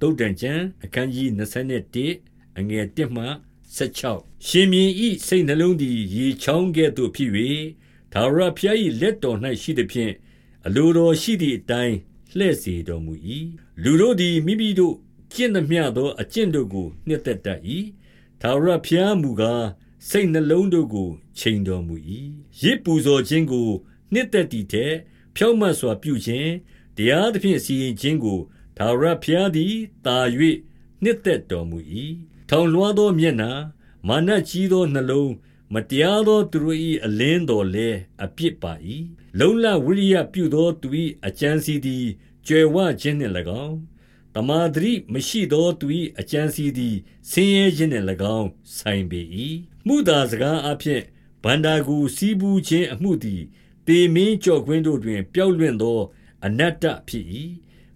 တုတ်တန်ကျမ်းအခန်းကြီး21အငယ်1မှ16ရှင်မြင်းဤစိတ်နှလုံးသည်ရေချောင်းကဲ့သို့ဖြစ်၍သာရဖျား၏လက်တော်၌ရှိသည်ဖြင့်အလိုတော်ရှိသည့်အတိုင်းလှည့်စေတော်မူ၏လူတို့သည်မိမိတို့ကျင့်သမျှသောအကျင့်တို့ကိုနှစ်သက်တတ်၏သာရဖျားမူကားစိတ်နှလုံးတို့ကိုချိန်တော်မူ၏ရစ်ပူဇော်ခြင်းကိုနှစ်သက်တည်တဲ့ဖြောင့်မတ်စွာပြုခြင်းတရားသဖြင့်စီရင်ခြင်းကို သာရဖျားသည်တာ၍နှစ်သက်တော်မူ၏ထောင်လွှားသောမျက်နာမာနကြီးသောနှလုံးမတရားသောသူတို့၏အလင်းတော်လဲအပြစ်ပါ၏လုံလဝိရိယပြုသောသူ၏အကြံစီသည်ကြွယ်ဝခြင်းနှင့်၎င်းတမာဒရိမရှိသောသူ၏အကြံစီသည်ဆင်းရဲခြင်းနှင့်၎င်းဆိုင်ပေ၏မှုသာစကားအဖြစ်ဗန္တာကိုစီးပူးခြင်းအမှုသည်တေမင်းကြော့ကွင်းတို့တွင်ပျောက်လွင့်သော အနတ္တဖြစ်၏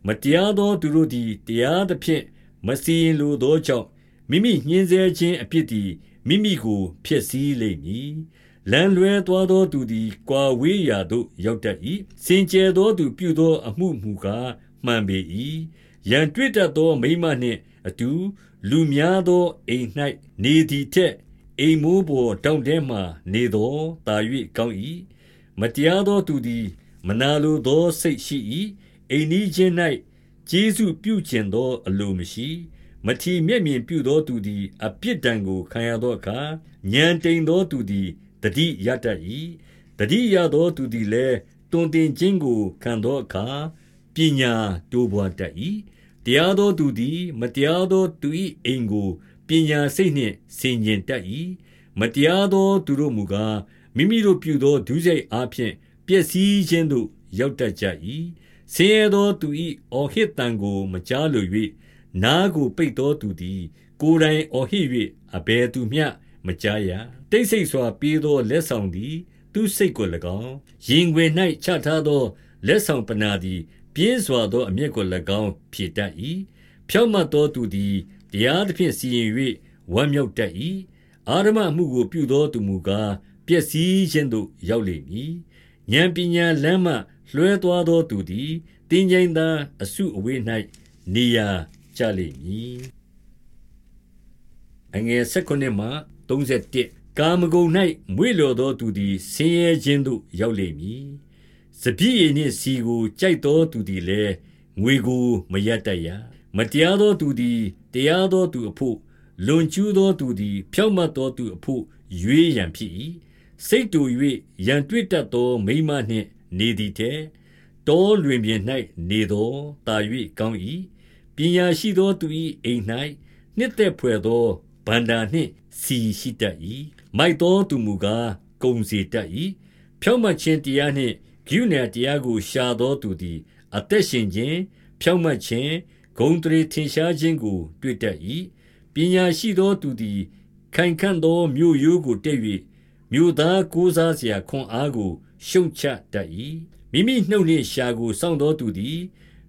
မတရားသောသူတို့သည်တရားသဖြင့်မစီရင်လိုသောကြောင့်မိမိညှင်းဆဲခြင်းအပြစ်သည်မိမိကိုဖျက်ဆီးလိမ့်မည်လမ်းလွဲသွားသောသူသည်ကွာဝေးရာသို့ရောက်တတ်၏စင်ကြယ်သောသူပြုသောအမှုမူကားမှန်ပေ၏ရန်တွေ့တတ်သောမိမနှင့်အတူလူများသောအိမ်၌နေသည်ထက်အိမ်မိုးပေါ်တောင်ထဲမှနေသောတာ၍ကောင်း၏မတရားသောသူသည် မနာလိုသောစိတ်ရှိ၏ အိမ်နီးချင်း၌ကျေးဇူးပြုကျင်သောအလိုမရှိမထီမဲ့မြင်ပြုသောသူသည်အပြစ်ဒဏ်ကိုခံရသောအခါဉာဏ်တိမ်သောသူသည်တတိရတတ်၏တတိရသောသူသည်လည်းတွင်တင်ခြင်းကိုခံသောအခါပညာတိုးပွားတတ်၏တရားသောသူသည် မတရားသောသူ၏အိမ်ကိုပညာစိတ်နှင့်ဆင်ခြင်တတ်၏မတရားသောသူတို့မူကားမိမိတို့ပြုသောဒုစရိုက်အားဖြင့်ပျက်စီးခြင်းသို့ရောက်တတ်ကြ၏ ဆင်းရဲသောသူ၏အော်ဟစ်တန်ကို မကြားလို၍နားကိုပိတ်သောသူသည် ကိုယ်တိုင်အော်ဟစ်၍အဘယ်သူမျှမကြားရတိတ်ဆိတ်စွာပြေးသောလက်ဆောင်သည် သူစိတ်ကို၎င်းရင်ွယ်၌ချထားသောလက်ဆောင်ပနာသည် ပြင်းစွာသောအမျက်ကို၎င်းဖြေတတ်၏ဖြောင့်မတ်သောသူသည်တရားသဖြင့်စီရင်၍ဝမ်းမြောက်တတ်၏အာရမမှုကိုပြုသောသူမူကားပျက်စီးခြင်းသို့ရောက်လိမ့်မည်ဉာဏ်ပညာလမ်းမှ လွှဲသွားသောသူသည်တင်းကျိန်သာအစုအဝေး၌နေရာကြလိမ့်မည်အငယ်16မှ31ကာမဂုဏ်၌မွေ့လျော်သောသူသည်ဆင်းရဲခြင်းသို့ရောက်လိမ့်မည်စပြည့်ရည်နှင့်စီကိုကြိုက်သောသူသည်လည်းငွေကိုမရတတ်ရမတရားသောသူသည်တရားသောသူအဖို့လွန်ကျူးသောသူသည် ဖြောင့်မတ်သောသူအဖို့ရွေးရန်ဖြစ်၏စိတ်တူ၍ရန်တွေ့တတ်သောမိမနှင့် နေသည်တဲ့တောလွင်ပြင်၌နေသောတာ၍ကောင်း၏ပညာရှိသောသူ၏အိမ်၌နှစ်သက်ဖွယ်သောဗန္တာနှင့်စီရှိတတ်၏မိုက်သောသူမူကားကုံစီတတ်၏ဖြောင့်မတ်ခြင်းတရားနှင့်ဂုဏတရားကိုရှာသောသူသည် အသက်ရှင်ခြင်းဖြောင့်မတ်ခြင်းဂုံတရေထင်ရှားခြင်းကို တွေ့တတ်၏ပညာရှိသောသူသည် ခိုင်ခန့်သောမြို့ရိုးကိုတက်၍မြို့သားကိုးစားစရာခွန်အားကို ရှုံချတတ်၏မိမိနှုတ်နှင့်ရှာကိုစောင့်သောသူသည်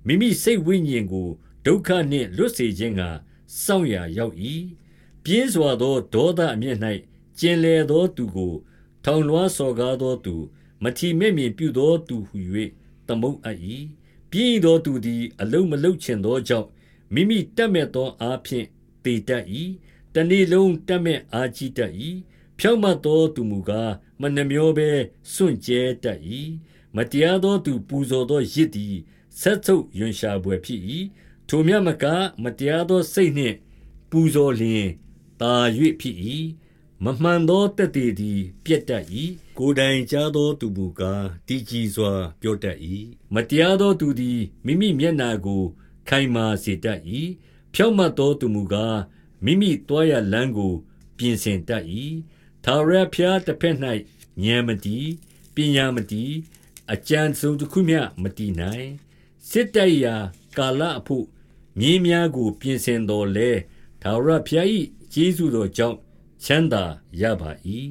မိမိစိတ်ဝိညာဉ်ကိုဒုက္ခနှင့်လွတ်စေခြင်းကစောင့်ရာရောက်၏ပြင်းစွာသောဒေါသအမျက်၌ကျင်လေသောသူကို ထောင်လွှားစော်ကားသောသူ မထီမဲ့မြင်ပြုသောသူဟု၍သမုတ်အပ်၏ပြင်းသောသူသည် အလုံးမလုံးချင်သောကြောင့်မိမိတတ်မဲ့သောအားဖြင့်တေတတ်၏တနေ့လုံးတတ်မဲ့အားကြီးတတ်၏ ဖြောင့်မတ်သောသူမူကားမနှမျောဘဲစွန့်ကြဲတတ်၏မတရားသောသူပူဇော်သောရစ်သည်ဆက်ဆုပ်ယွန်ရှာပွေဖြစ်၏ထိုမြတ်မကမတရားသောစိတ်နှင့်ပူဇော်လျင်တာ၍ဖြစ်၏မမှန်သောတက်တည်သည်ပြက်တတ်၏ကိုယ်တိုင်ကြားသောသူမူကားတည်ကြည်စွာ ပြောတတ်၏မတရားသောသူသည်မိမိမျက်နာကို ခိုင်မာစေတတ်၏ဖြောင့်မတ်သောသူမူကားမိမိတွားရလမ်းကို ပြင်ဆင်တတ်၏ သာရဖျားတစ်ဖက်၌ဉာဏ်မတည်ပညာမတည်အကြံစုံတစ်ခုမျှမတည်နိုင်စစ်တိုက်ရာကာလအဖို့မြင်းများကို ပြင်ဆင်တော်လဲသာရဖျား၏ကျေးဇူးတော်ကြောင့်ချမ်းသာရပါ၏